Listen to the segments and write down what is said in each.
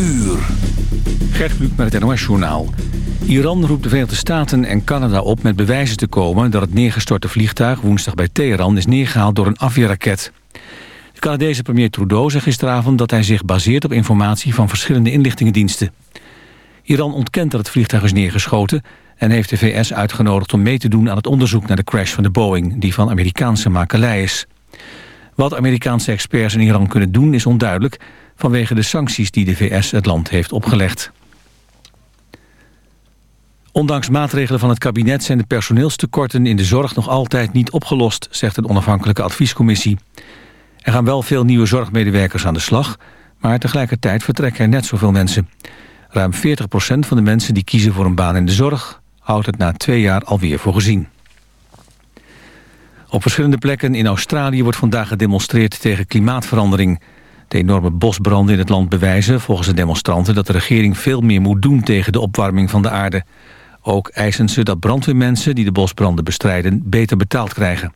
uur. Gert met het NOS-journaal. Iran roept de Verenigde Staten en Canada op met bewijzen te komen... dat het neergestorte vliegtuig woensdag bij Teheran is neergehaald door een afweerraket. De Canadese premier Trudeau zei gisteravond dat hij zich baseert op informatie van verschillende inlichtingendiensten. Iran ontkent dat het vliegtuig is neergeschoten en heeft de VS uitgenodigd om mee te doen aan het onderzoek naar de crash van de Boeing, die van Amerikaanse makelij is. Wat Amerikaanse experts in Iran kunnen doen is onduidelijk vanwege de sancties die de VS het land heeft opgelegd. Ondanks maatregelen van het kabinet zijn de personeelstekorten in de zorg nog altijd niet opgelost, zegt een onafhankelijke adviescommissie. Er gaan wel veel nieuwe zorgmedewerkers aan de slag, maar tegelijkertijd vertrekken er net zoveel mensen. Ruim 40% van de mensen die kiezen voor een baan in de zorg houdt het na twee jaar alweer voor gezien. Op verschillende plekken in Australië wordt vandaag gedemonstreerd tegen klimaatverandering. De enorme bosbranden in het land bewijzen volgens de demonstranten dat de regering veel meer moet doen tegen de opwarming van de aarde. Ook eisen ze dat brandweermensen die de bosbranden bestrijden beter betaald krijgen.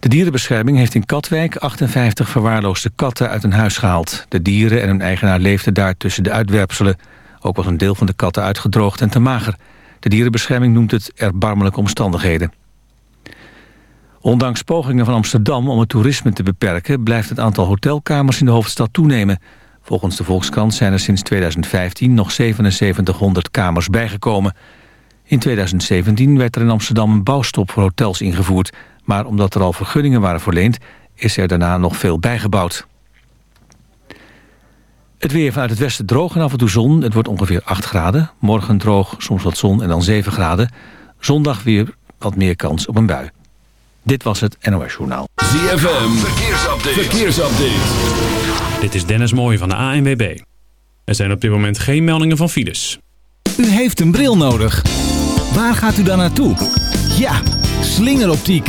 De dierenbescherming heeft in Katwijk 58 verwaarloosde katten uit een huis gehaald. De dieren en hun eigenaar leefden daar tussen de uitwerpselen. Ook was een deel van de katten uitgedroogd en te mager. De dierenbescherming noemt het erbarmelijke omstandigheden. Ondanks pogingen van Amsterdam om het toerisme te beperken... blijft het aantal hotelkamers in de hoofdstad toenemen. Volgens de Volkskrant zijn er sinds 2015 nog 7700 kamers bijgekomen. In 2017 werd er in Amsterdam een bouwstop voor hotels ingevoerd... maar omdat er al vergunningen waren verleend... is er daarna nog veel bijgebouwd. Het weer vanuit het westen droog en af en toe zon. Het wordt ongeveer 8 graden. Morgen droog, soms wat zon en dan 7 graden. Zondag weer wat meer kans op een bui. Dit was het NOS Journaal. ZFM, verkeersupdate. verkeersupdate. Dit is Dennis Mooij van de ANWB. Er zijn op dit moment geen meldingen van files. U heeft een bril nodig. Waar gaat u dan naartoe? Ja, slingeroptiek.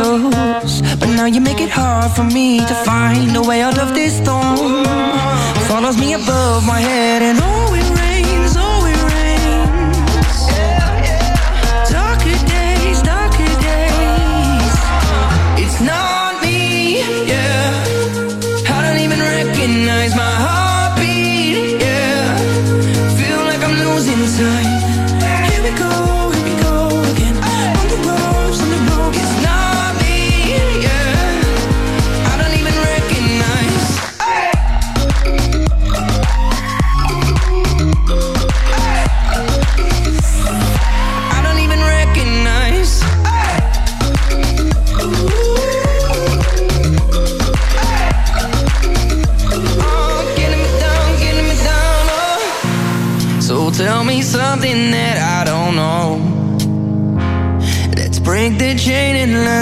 puzzles. But now you make it hard for me to find a way out of this storm. Follows me above my head and always.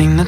everything that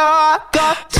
dark.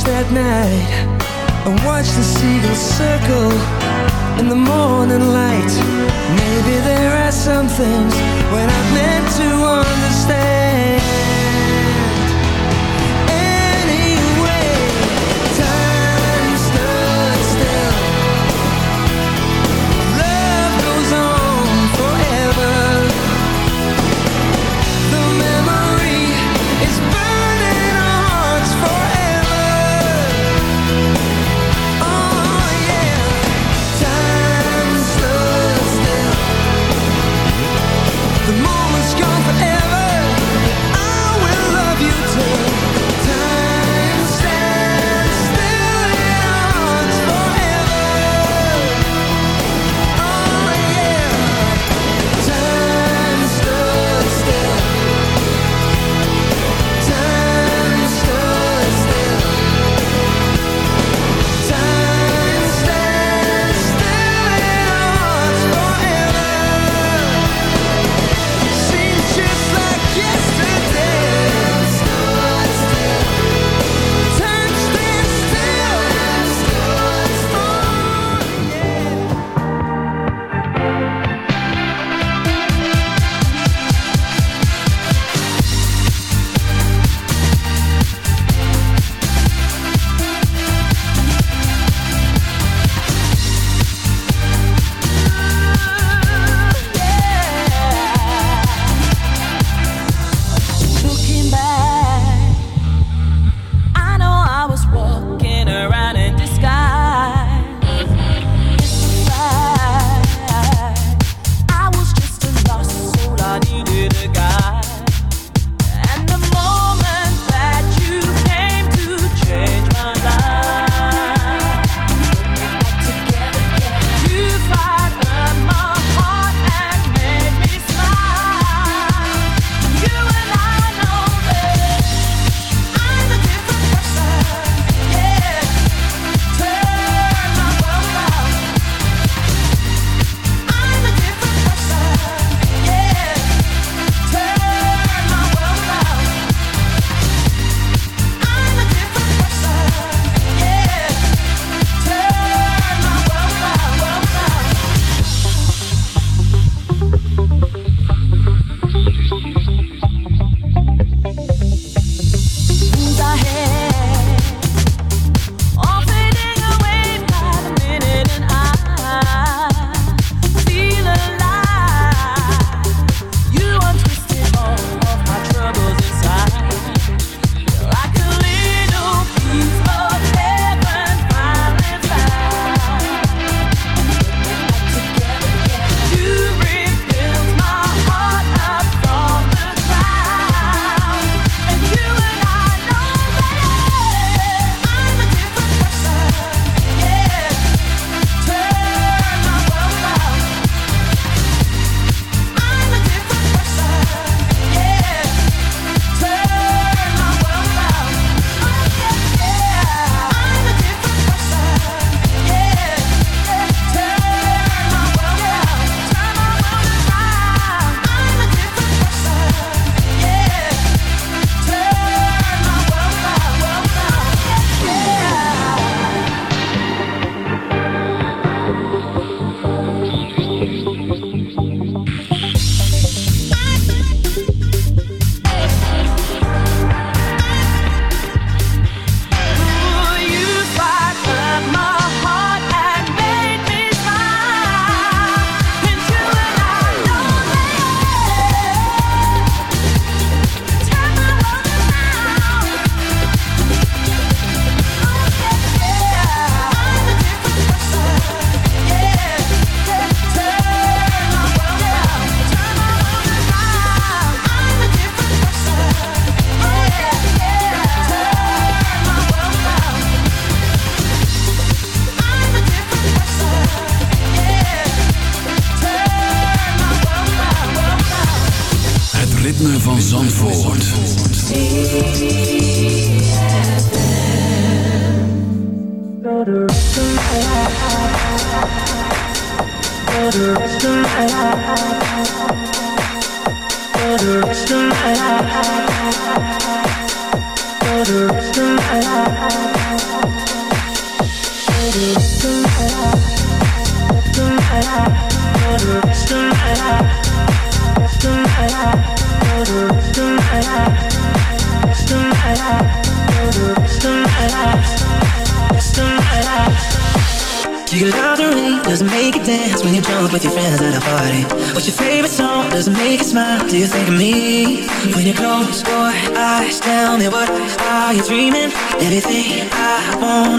beach that night and watch the seagulls circle in the morning light. Maybe there are some things when I'm meant to understand.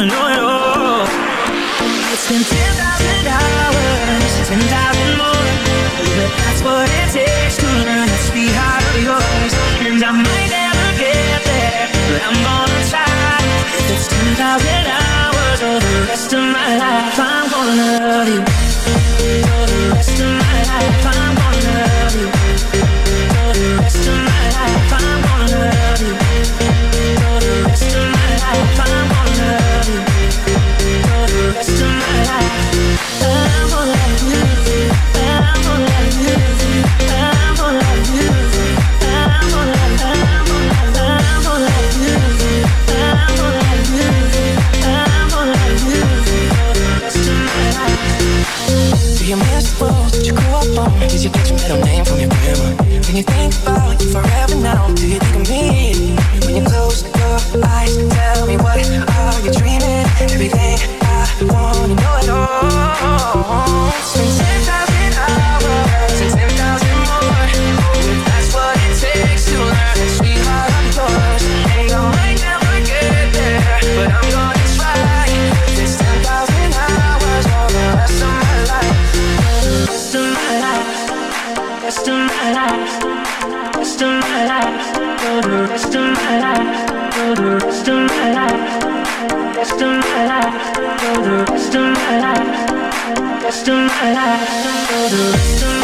wanna know it all. It's been 10,000 hours, 10,000 more. But that's what it takes to learn this beat out of yours. And I might rest of my rest.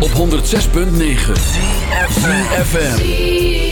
Op 106.9 VFM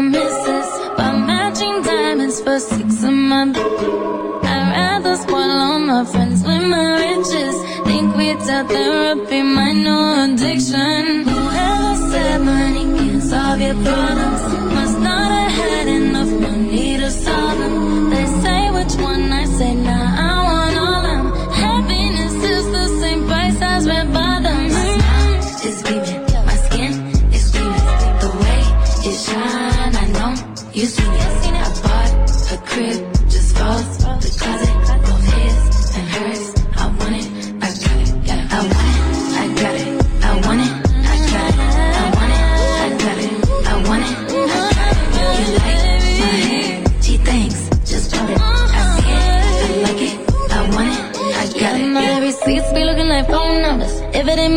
no misses. Matching diamonds for six a month. I'd rather spoil all my friends with my riches. Think without therapy, my no addiction. Whoever said money can solve your problems must not have had enough money to solve them.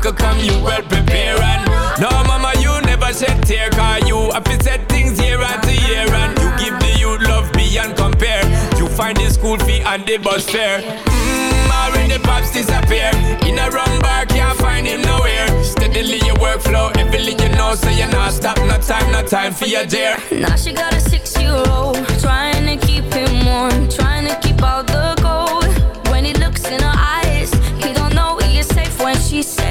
obstacle come, you well prepare. And no, mama, you never shed tear. Cause you have to set things year after year. And you give the youth love beyond compare. You find the school fee and the bus fare. Mmm, already pops disappear. In a wrong bar, can't find him nowhere. Steadily your workflow, everything you know, so you're not stop. No time, no time for your dear. Now she got a six-year-old Trying to keep him warm Trying to keep all the gold When he looks in her eyes He don't know he is safe when she says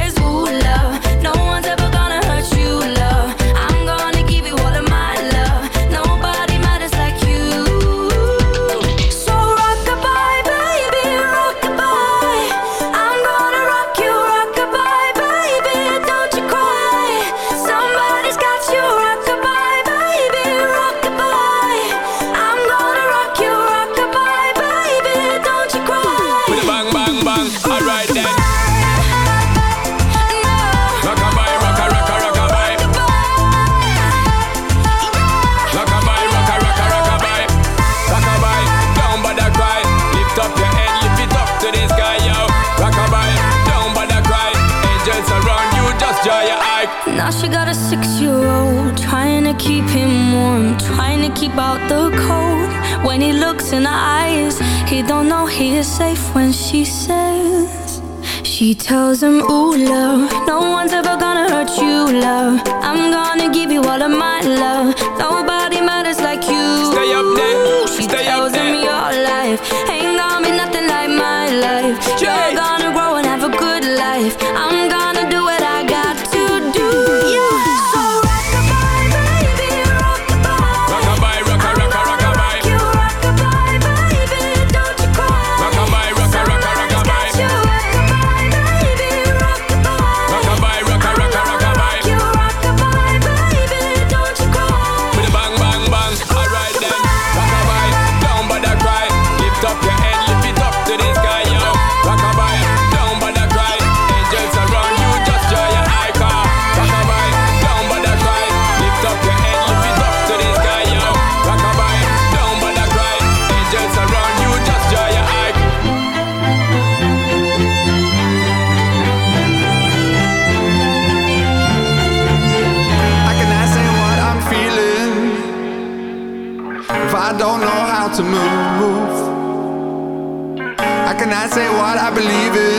God, I believe it.